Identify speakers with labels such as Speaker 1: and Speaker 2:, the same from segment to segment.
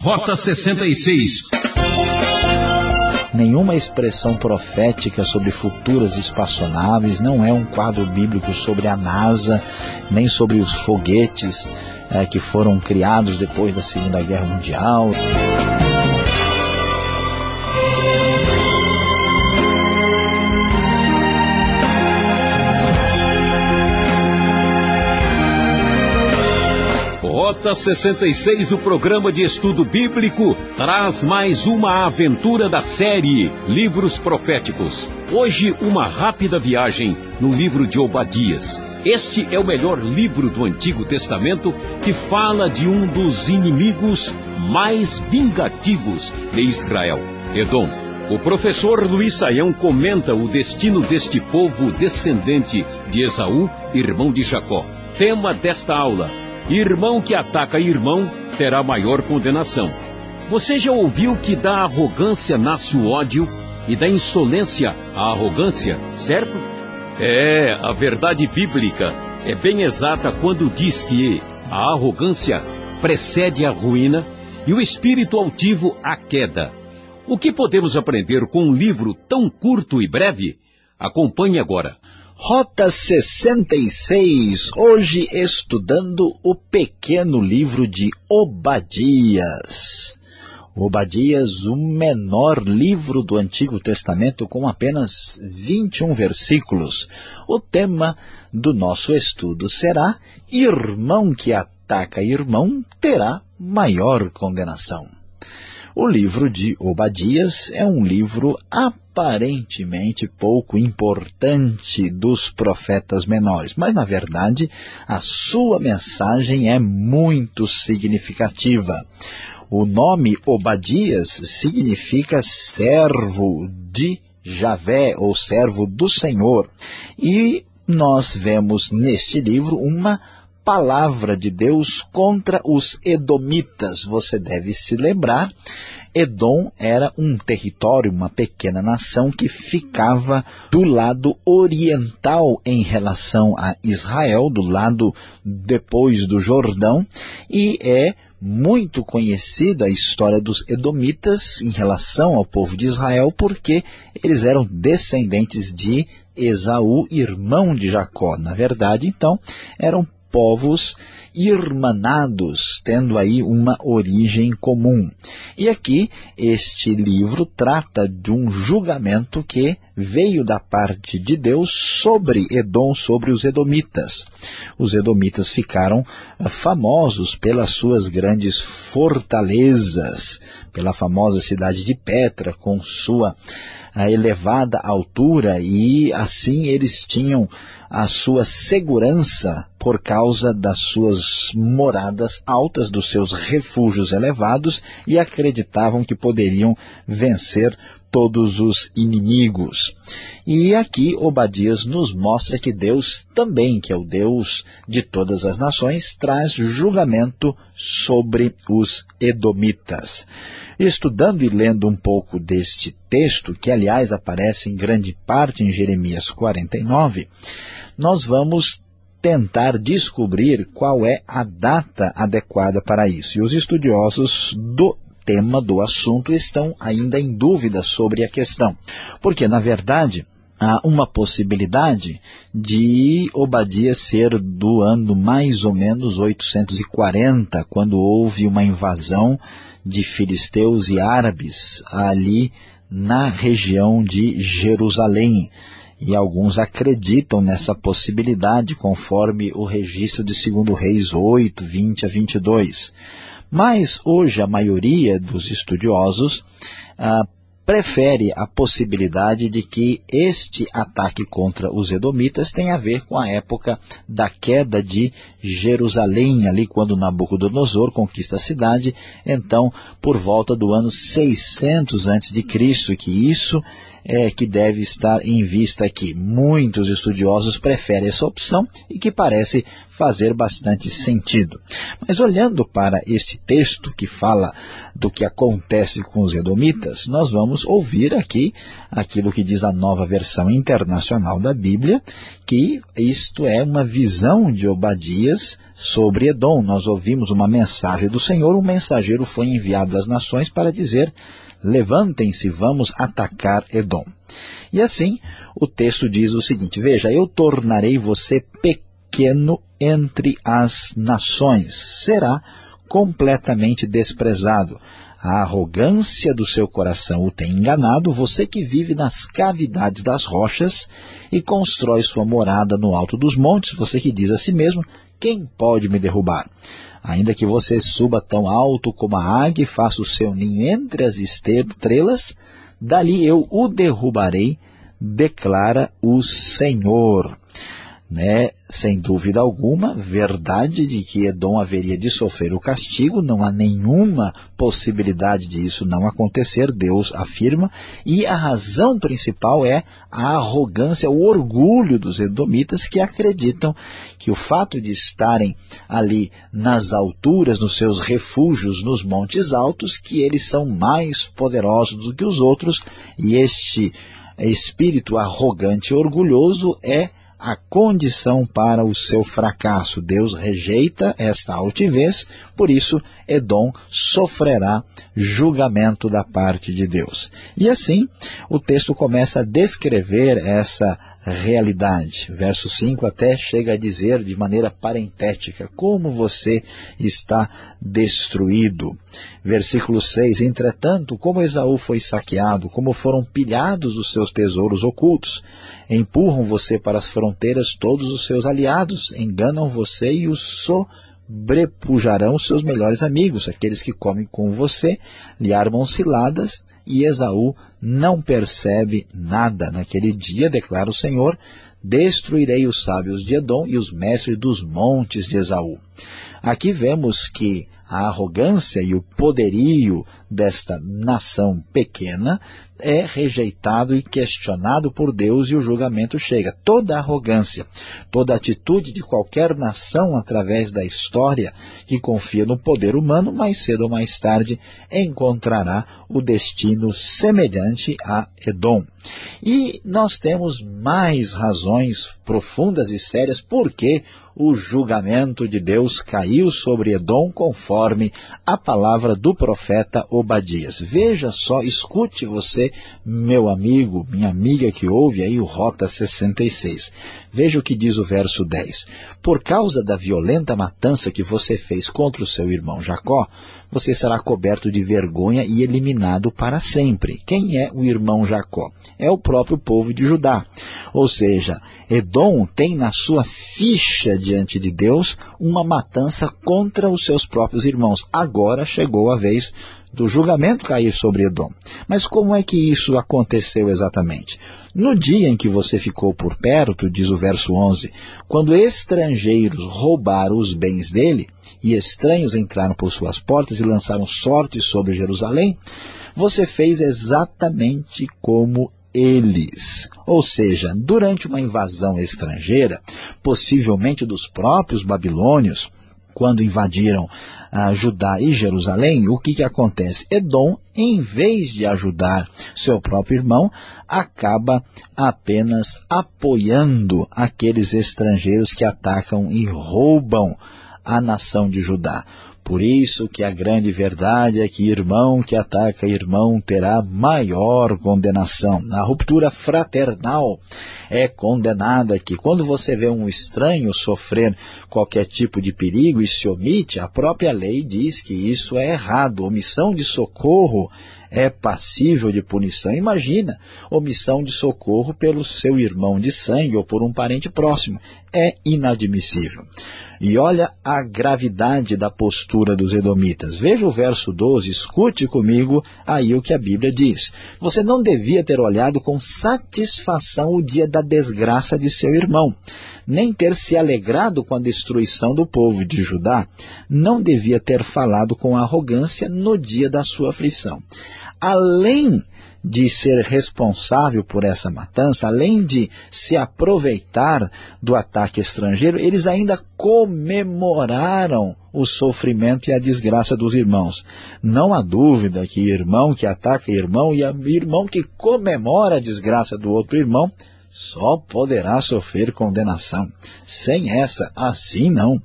Speaker 1: Rota 66
Speaker 2: Nenhuma expressão profética sobre futuras espaçonaves, não é um quadro bíblico sobre a NASA, nem sobre os foguetes é, que foram criados depois da Segunda Guerra Mundial.
Speaker 1: Rota 66, o programa de estudo bíblico, traz mais uma aventura da série Livros Proféticos. Hoje, uma rápida viagem no livro de Obadias. Este é o melhor livro do Antigo Testamento que fala de um dos inimigos mais vingativos de Israel, Edom. O professor Luiz Saião comenta o destino deste povo descendente de Esaú, irmão de Jacó. Tema desta aula: Irmão que ataca irmão terá maior condenação. Você já ouviu que da arrogância nasce o ódio e da insolência a arrogância, certo? É, a verdade bíblica é bem exata quando diz que a arrogância precede a ruína e o espírito altivo a queda. O que podemos aprender com um livro tão curto e breve? Acompanhe agora.
Speaker 2: Rota 66, hoje estudando o pequeno livro de Obadias. Obadias, o menor livro do Antigo Testamento com apenas 21 versículos. O tema do nosso estudo será Irmão que ataca irmão terá maior condenação. O livro de Obadias é um livro aparentemente pouco importante dos profetas menores, mas na verdade a sua mensagem é muito significativa. O nome Obadias significa servo de Javé, ou servo do Senhor. E nós vemos neste livro uma palavra de Deus contra os edomitas. Você deve se lembrar, Edom era um território, uma pequena nação que ficava do lado oriental em relação a Israel, do lado depois do Jordão, e é muito conhecida a história dos Edomitas em relação ao povo de Israel, porque eles eram descendentes de Esaú, irmão de Jacó. Na verdade, então, eram povos irmanados, tendo aí uma origem comum. E aqui este livro trata de um julgamento que veio da parte de Deus sobre Edom, sobre os edomitas. Os edomitas ficaram ah, famosos pelas suas grandes fortalezas, pela famosa cidade de Petra, com sua a elevada altura e assim eles tinham a sua segurança por causa das suas moradas altas, dos seus refúgios elevados e acreditavam que poderiam vencer todos os inimigos. E aqui Obadias nos mostra que Deus também, que é o Deus de todas as nações, traz julgamento sobre os edomitas. Estudando e lendo um pouco deste texto, que aliás aparece em grande parte em Jeremias 49, nós vamos tentar descobrir qual é a data adequada para isso. E os estudiosos do tema do assunto estão ainda em dúvida sobre a questão. Porque, na verdade, há uma possibilidade de Obadias ser do ano mais ou menos 840, quando houve uma invasão de filisteus e árabes ali na região de Jerusalém. E alguns acreditam nessa possibilidade, conforme o registro de 2 Reis 8, 20 a 22. Mas hoje a maioria dos estudiosos ah, prefere a possibilidade de que este ataque contra os edomitas tenha a ver com a época da queda de Jerusalém, ali quando Nabucodonosor conquista a cidade, então por volta do ano 600 a.C., que isso é que deve estar em vista aqui. Muitos estudiosos preferem essa opção e que parece fazer bastante sentido. Mas olhando para este texto que fala do que acontece com os edomitas, nós vamos ouvir aqui aquilo que diz a nova versão internacional da Bíblia, que isto é uma visão de Obadias sobre Edom. Nós ouvimos uma mensagem do Senhor, um mensageiro foi enviado às nações para dizer, levantem-se, vamos atacar Edom. E assim, o texto diz o seguinte, veja, eu tornarei você pequeno entre as nações, será completamente desprezado. A arrogância do seu coração o tem enganado, você que vive nas cavidades das rochas e constrói sua morada no alto dos montes, você que diz a si mesmo, quem pode me derrubar? Ainda que você suba tão alto como a águia e faça o seu ninho entre as estrelas, dali eu o derrubarei, declara o Senhor né, sem dúvida alguma, verdade de que Edom haveria de sofrer o castigo, não há nenhuma possibilidade de isso não acontecer, Deus afirma, e a razão principal é a arrogância, o orgulho dos edomitas que acreditam que o fato de estarem ali nas alturas, nos seus refúgios, nos montes altos, que eles são mais poderosos do que os outros, e este espírito arrogante e orgulhoso é a condição para o seu fracasso. Deus rejeita esta altivez, por isso Edom sofrerá julgamento da parte de Deus. E assim, o texto começa a descrever essa realidade. Verso 5 até chega a dizer de maneira parentética como você está destruído. Versículo 6, entretanto, como Esaú foi saqueado, como foram pilhados os seus tesouros ocultos, empurram você para as fronteiras todos os seus aliados, enganam você e os sobrepujarão seus melhores amigos, aqueles que comem com você, lhe armam ciladas, e Esaú não percebe nada. Naquele dia, declara o Senhor, destruirei os sábios de Edom e os mestres dos montes de Esaú. Aqui vemos que a arrogância e o poderio desta nação pequena é rejeitado e questionado por Deus e o julgamento chega. Toda arrogância, toda atitude de qualquer nação através da história que confia no poder humano, mais cedo ou mais tarde encontrará o destino semelhante a Edom. E nós temos mais razões profundas e sérias porque o julgamento de Deus caiu sobre Edom conforme a palavra do profeta Obadias. Veja só, escute você, meu amigo, minha amiga que ouve aí o Rota 66. Veja o que diz o verso 10. Por causa da violenta matança que você fez contra o seu irmão Jacó, você será coberto de vergonha e eliminado para sempre. Quem é o irmão Jacó? É o próprio povo de Judá. Ou seja, Edom tem na sua ficha diante de Deus uma matança contra os seus próprios irmãos. Agora chegou a vez do julgamento cair sobre Edom. Mas como é que isso aconteceu exatamente? No dia em que você ficou por perto, diz o verso 11, quando estrangeiros roubaram os bens dele, e estranhos entraram por suas portas e lançaram sorte sobre Jerusalém, você fez exatamente como eles. Ou seja, durante uma invasão estrangeira, possivelmente dos próprios babilônios, quando invadiram ah, Judá e Jerusalém, o que, que acontece? Edom, em vez de ajudar seu próprio irmão, acaba apenas apoiando aqueles estrangeiros que atacam e roubam a nação de Judá. Por isso que a grande verdade é que irmão que ataca irmão terá maior condenação. A ruptura fraternal é condenada que quando você vê um estranho sofrer qualquer tipo de perigo e se omite, a própria lei diz que isso é errado. Omissão de socorro é passível de punição. Imagina omissão de socorro pelo seu irmão de sangue ou por um parente próximo. É inadmissível. E olha a gravidade da postura dos edomitas. Veja o verso 12, escute comigo aí o que a Bíblia diz. Você não devia ter olhado com satisfação o dia da desgraça de seu irmão, nem ter se alegrado com a destruição do povo de Judá. Não devia ter falado com arrogância no dia da sua aflição. Além de ser responsável por essa matança, além de se aproveitar do ataque estrangeiro, eles ainda comemoraram o sofrimento e a desgraça dos irmãos. Não há dúvida que irmão que ataca irmão e irmão que comemora a desgraça do outro irmão só poderá sofrer condenação. Sem essa, assim não.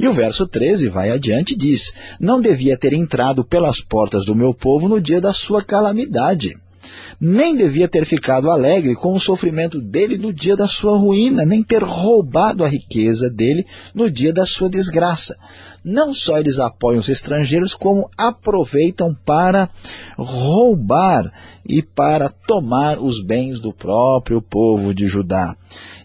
Speaker 2: E o verso 13 vai adiante e diz, Não devia ter entrado pelas portas do meu povo no dia da sua calamidade nem devia ter ficado alegre com o sofrimento dele no dia da sua ruína, nem ter roubado a riqueza dele no dia da sua desgraça. Não só eles apoiam os estrangeiros, como aproveitam para roubar e para tomar os bens do próprio povo de Judá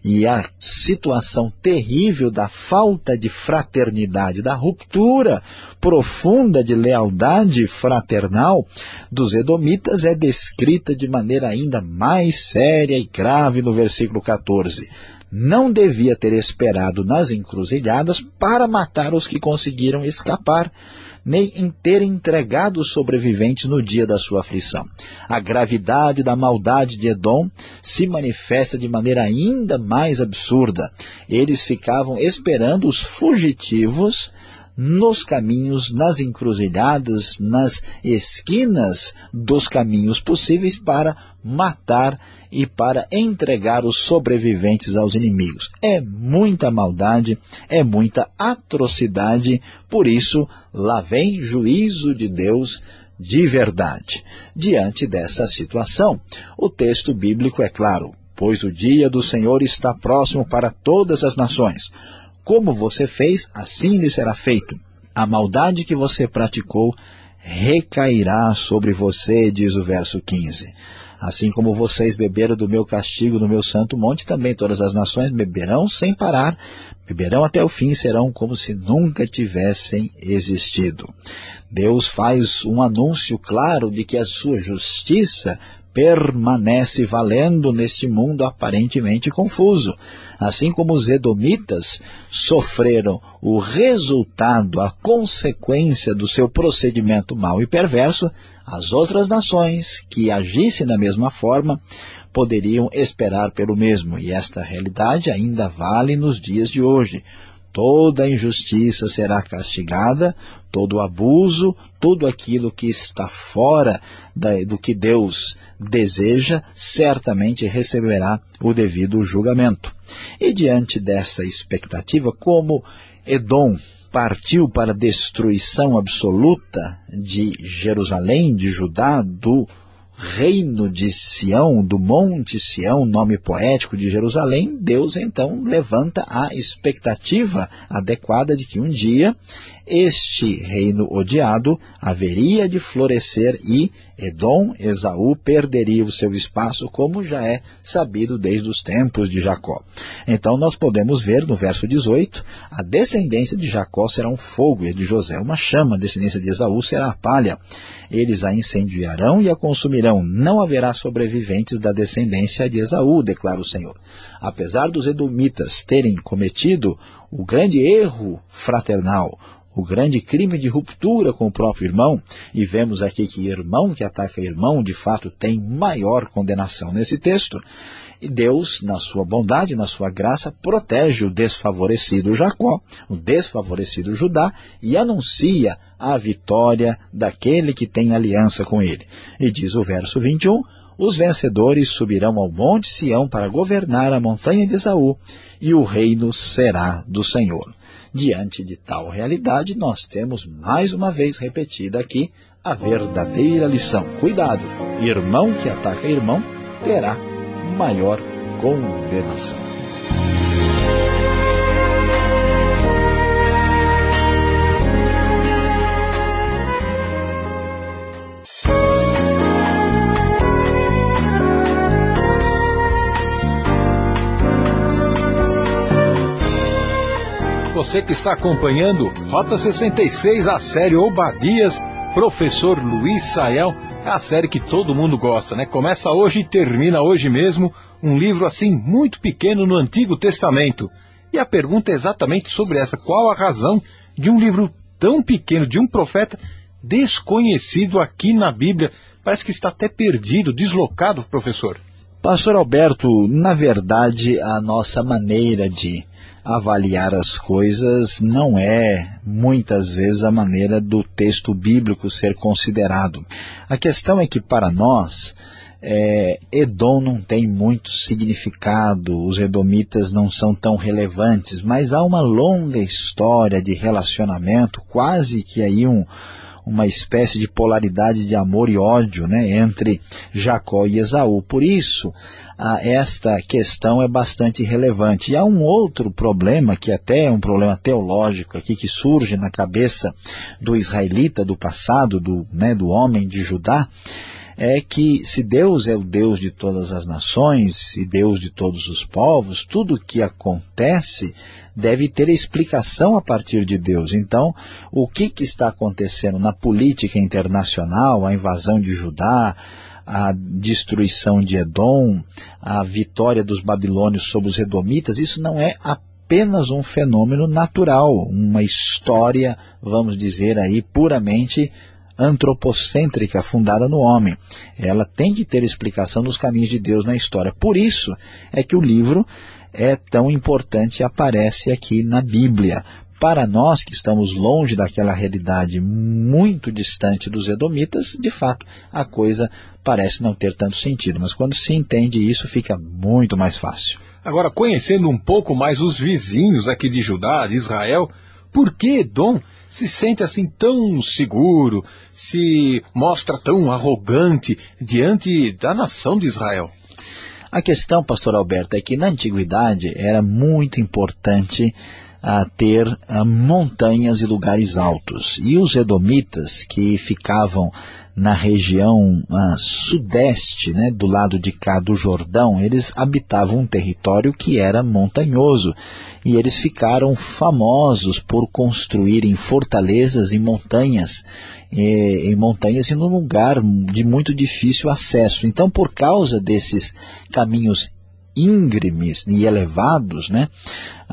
Speaker 2: e a situação terrível da falta de fraternidade, da ruptura profunda de lealdade fraternal dos edomitas é descrita de maneira ainda mais séria e grave no versículo 14 não devia ter esperado nas encruzilhadas para matar os que conseguiram escapar, nem em ter entregado os sobreviventes no dia da sua aflição. A gravidade da maldade de Edom se manifesta de maneira ainda mais absurda. Eles ficavam esperando os fugitivos nos caminhos, nas encruzilhadas, nas esquinas dos caminhos possíveis para matar e para entregar os sobreviventes aos inimigos. É muita maldade, é muita atrocidade, por isso lá vem juízo de Deus de verdade. Diante dessa situação, o texto bíblico é claro, pois o dia do Senhor está próximo para todas as nações. Como você fez, assim lhe será feito. A maldade que você praticou recairá sobre você, diz o verso 15. Assim como vocês beberam do meu castigo no meu santo monte, também todas as nações beberão sem parar, beberão até o fim, serão como se nunca tivessem existido. Deus faz um anúncio claro de que a sua justiça permanece valendo neste mundo aparentemente confuso. Assim como os edomitas sofreram o resultado, a consequência do seu procedimento mau e perverso, as outras nações que agissem da mesma forma poderiam esperar pelo mesmo. E esta realidade ainda vale nos dias de hoje. Toda injustiça será castigada, todo abuso, tudo aquilo que está fora da, do que Deus deseja, certamente receberá o devido julgamento. E diante dessa expectativa, como Edom partiu para a destruição absoluta de Jerusalém, de Judá, do reino de Sião, do monte Sião, nome poético de Jerusalém, Deus então levanta a expectativa adequada de que um dia este reino odiado haveria de florescer e Edom, Esaú, perderia o seu espaço, como já é sabido desde os tempos de Jacó. Então nós podemos ver no verso 18, a descendência de Jacó será um fogo, e de José uma chama, a descendência de Esaú será a palha. Eles a incendiarão e a consumirão, não haverá sobreviventes da descendência de Esaú, declara o Senhor. Apesar dos edomitas terem cometido o grande erro fraternal, o grande crime de ruptura com o próprio irmão, e vemos aqui que irmão que ataca irmão, de fato, tem maior condenação nesse texto, e Deus, na sua bondade, na sua graça, protege o desfavorecido Jacó, o desfavorecido Judá, e anuncia a vitória daquele que tem aliança com ele. E diz o verso 21, os vencedores subirão ao monte Sião para governar a montanha de Esaú, e o reino será do Senhor. Diante de tal realidade, nós temos mais uma vez repetida aqui a verdadeira lição. Cuidado, irmão que ataca irmão terá maior condenação.
Speaker 1: Você que está acompanhando Rota 66, a série Obadias, professor Luiz Saião, é a série que todo mundo gosta, né? Começa hoje e termina hoje mesmo, um livro assim muito pequeno no Antigo Testamento. E a pergunta é exatamente sobre essa, qual a razão de um livro tão pequeno, de um profeta,
Speaker 3: desconhecido aqui na Bíblia. Parece que está até perdido, deslocado, professor.
Speaker 2: Pastor Alberto, na verdade, a nossa maneira de avaliar as coisas não é, muitas vezes, a maneira do texto bíblico ser considerado. A questão é que, para nós, é, Edom não tem muito significado, os edomitas não são tão relevantes, mas há uma longa história de relacionamento, quase que aí um, uma espécie de polaridade de amor e ódio né, entre Jacó e Esaú. Por isso, esta questão é bastante relevante. E há um outro problema, que até é um problema teológico aqui, que surge na cabeça do israelita do passado, do, né, do homem de Judá, é que se Deus é o Deus de todas as nações e Deus de todos os povos, tudo o que acontece deve ter explicação a partir de Deus. Então, o que, que está acontecendo na política internacional, a invasão de Judá, a destruição de Edom, a vitória dos babilônios sobre os edomitas, isso não é apenas um fenômeno natural, uma história, vamos dizer aí, puramente antropocêntrica fundada no homem. Ela tem que ter explicação dos caminhos de Deus na história. Por isso é que o livro é tão importante e aparece aqui na Bíblia. Para nós que estamos longe daquela realidade muito distante dos edomitas, de fato, a coisa parece não ter tanto sentido. Mas quando se entende isso, fica muito mais fácil.
Speaker 3: Agora, conhecendo um pouco mais os vizinhos aqui de Judá, de Israel, por que Edom se sente assim tão seguro, se mostra tão arrogante diante da nação de Israel?
Speaker 2: A questão, pastor Alberto, é que na antiguidade era muito importante a ter a, montanhas e lugares altos. E os edomitas que ficavam na região a, sudeste, né, do lado de cá do Jordão, eles habitavam um território que era montanhoso e eles ficaram famosos por construírem fortalezas em montanhas, em montanhas e num lugar de muito difícil acesso. Então, por causa desses caminhos íngremes e elevados, né?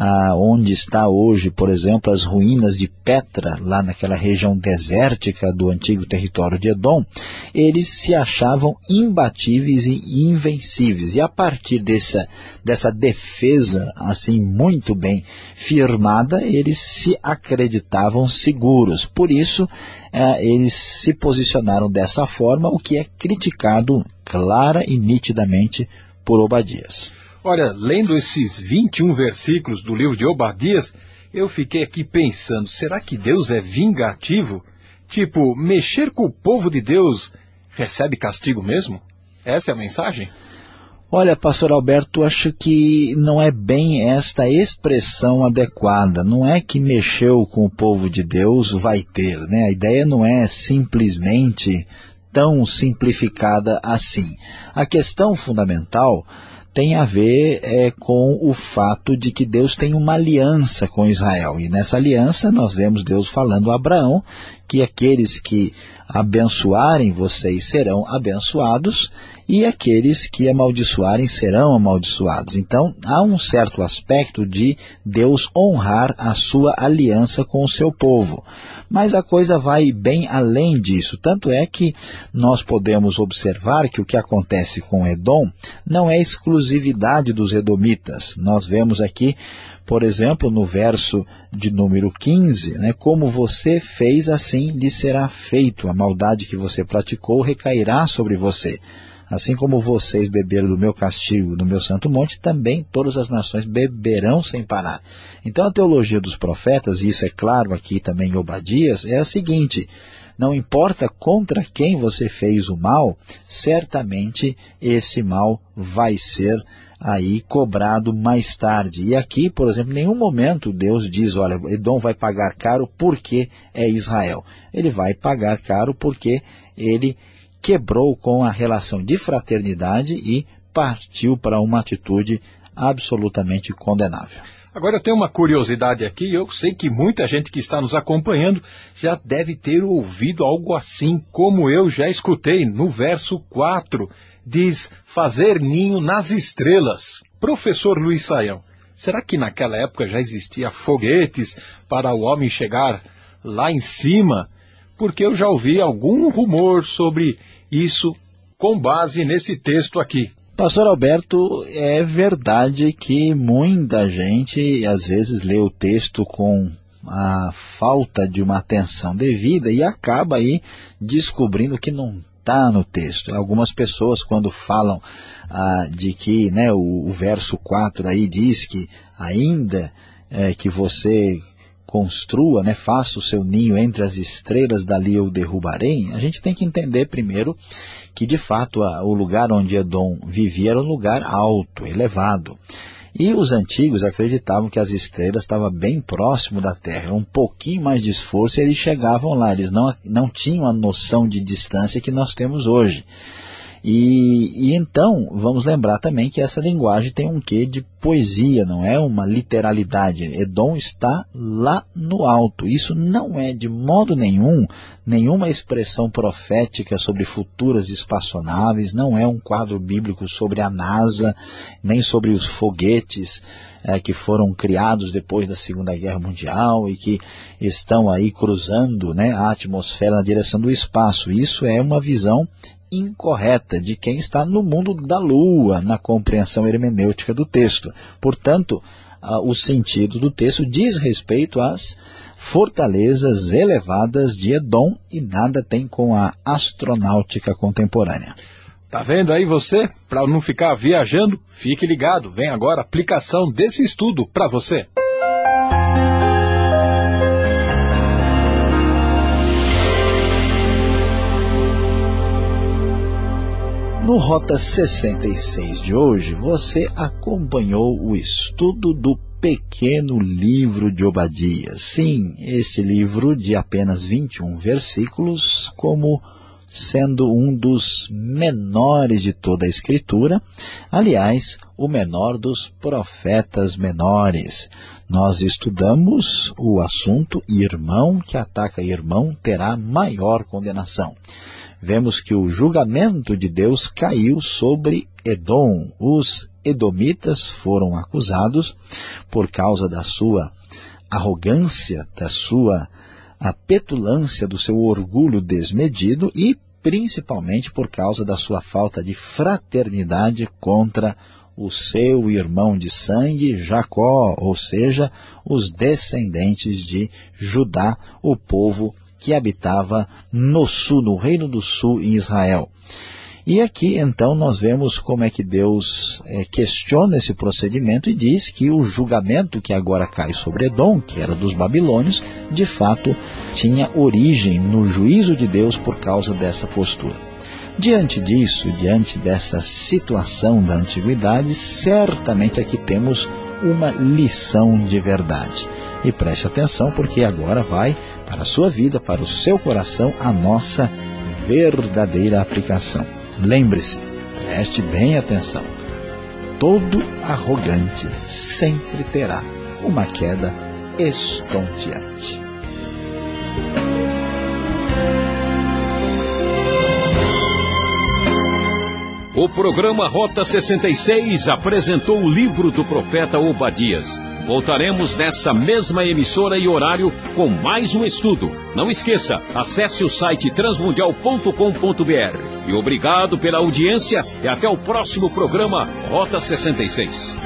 Speaker 2: Ah, onde está hoje, por exemplo, as ruínas de Petra, lá naquela região desértica do antigo território de Edom, eles se achavam imbatíveis e invencíveis. E a partir dessa, dessa defesa, assim, muito bem firmada, eles se acreditavam seguros. Por isso, ah, eles se posicionaram dessa forma, o que é criticado clara e nitidamente por Obadias.
Speaker 3: Olha, lendo esses 21 versículos do livro de Obadias, eu fiquei aqui pensando, será que Deus é vingativo? Tipo, mexer com o povo de Deus recebe castigo mesmo? Essa é a mensagem?
Speaker 2: Olha, pastor Alberto, acho que não é bem esta expressão adequada. Não é que mexeu com o povo de Deus vai ter, né? A ideia não é simplesmente tão simplificada assim. A questão fundamental tem a ver é, com o fato de que Deus tem uma aliança com Israel. E nessa aliança nós vemos Deus falando a Abraão que aqueles que abençoarem vocês serão abençoados e aqueles que amaldiçoarem serão amaldiçoados. Então, há um certo aspecto de Deus honrar a sua aliança com o seu povo. Mas a coisa vai bem além disso. Tanto é que nós podemos observar que o que acontece com Edom não é exclusividade dos edomitas. Nós vemos aqui por exemplo, no verso de número 15, né, como você fez, assim lhe será feito. A maldade que você praticou recairá sobre você. Assim como vocês beberam do meu castigo no meu santo monte, também todas as nações beberão sem parar. Então a teologia dos profetas, e isso é claro aqui também em Obadias, é a seguinte, não importa contra quem você fez o mal, certamente esse mal vai ser aí cobrado mais tarde. E aqui, por exemplo, em nenhum momento Deus diz, olha, Edom vai pagar caro porque é Israel. Ele vai pagar caro porque ele quebrou com a relação de fraternidade e partiu para uma atitude absolutamente condenável.
Speaker 3: Agora eu tenho uma curiosidade aqui, eu sei que muita gente que está nos acompanhando já deve ter ouvido algo assim, como eu já escutei no verso 4 diz fazer ninho nas estrelas. Professor Luiz Saião, será que naquela época já existia foguetes para o homem chegar lá em cima porque eu já ouvi algum rumor sobre isso com base nesse texto aqui.
Speaker 2: Pastor Alberto, é verdade que muita gente às vezes lê o texto com a falta de uma atenção devida e acaba aí descobrindo que não está no texto. Algumas pessoas quando falam ah, de que né, o, o, verso 4 aí diz que ainda é, que você construa, né, faça o seu ninho entre as estrelas, dali eu derrubarei, a gente tem que entender primeiro que de fato o lugar onde Edom vivia era um lugar alto, elevado. E os antigos acreditavam que as estrelas estavam bem próximo da Terra, um pouquinho mais de esforço e eles chegavam lá, eles não, não tinham a noção de distância que nós temos hoje. E, e, então, vamos lembrar também que essa linguagem tem um quê de poesia, não é uma literalidade. Edom está lá no alto. Isso não é de modo nenhum, nenhuma expressão profética sobre futuras espaçonaves, não é um quadro bíblico sobre a NASA, nem sobre os foguetes é, que foram criados depois da Segunda Guerra Mundial e que estão aí cruzando né, a atmosfera na direção do espaço. Isso é uma visão incorreta de quem está no mundo da lua, na compreensão hermenêutica do texto. Portanto, o sentido do texto diz respeito às fortalezas elevadas de Edom e nada tem com a astronáutica contemporânea.
Speaker 3: Tá vendo aí você? Para não ficar viajando, fique ligado. Vem agora a aplicação desse estudo para você.
Speaker 2: No Rota 66 de hoje, você acompanhou o estudo do pequeno livro de Obadias. Sim, este livro de apenas 21 versículos, como sendo um dos menores de toda a Escritura, aliás, o menor dos profetas menores. Nós estudamos o assunto irmão que ataca irmão terá maior condenação vemos que o julgamento de Deus caiu sobre Edom. Os edomitas foram acusados por causa da sua arrogância, da sua petulância, do seu orgulho desmedido e principalmente por causa da sua falta de fraternidade contra o seu irmão de sangue, Jacó, ou seja, os descendentes de Judá, o povo que habitava no sul, no reino do sul em Israel. E aqui então nós vemos como é que Deus é, questiona esse procedimento e diz que o julgamento que agora cai sobre Edom, que era dos babilônios, de fato tinha origem no juízo de Deus por causa dessa postura. Diante disso, diante dessa situação da antiguidade, certamente aqui temos uma lição de verdade. E preste atenção porque agora vai para a sua vida, para o seu coração, a nossa verdadeira aplicação. Lembre-se, preste bem atenção. Todo arrogante sempre terá uma queda estonteante.
Speaker 1: O programa Rota 66 apresentou o livro do profeta Obadias. Voltaremos nessa mesma emissora e horário com mais um estudo. Não esqueça, acesse o site transmundial.com.br. E obrigado pela audiência e até o próximo programa Rota 66.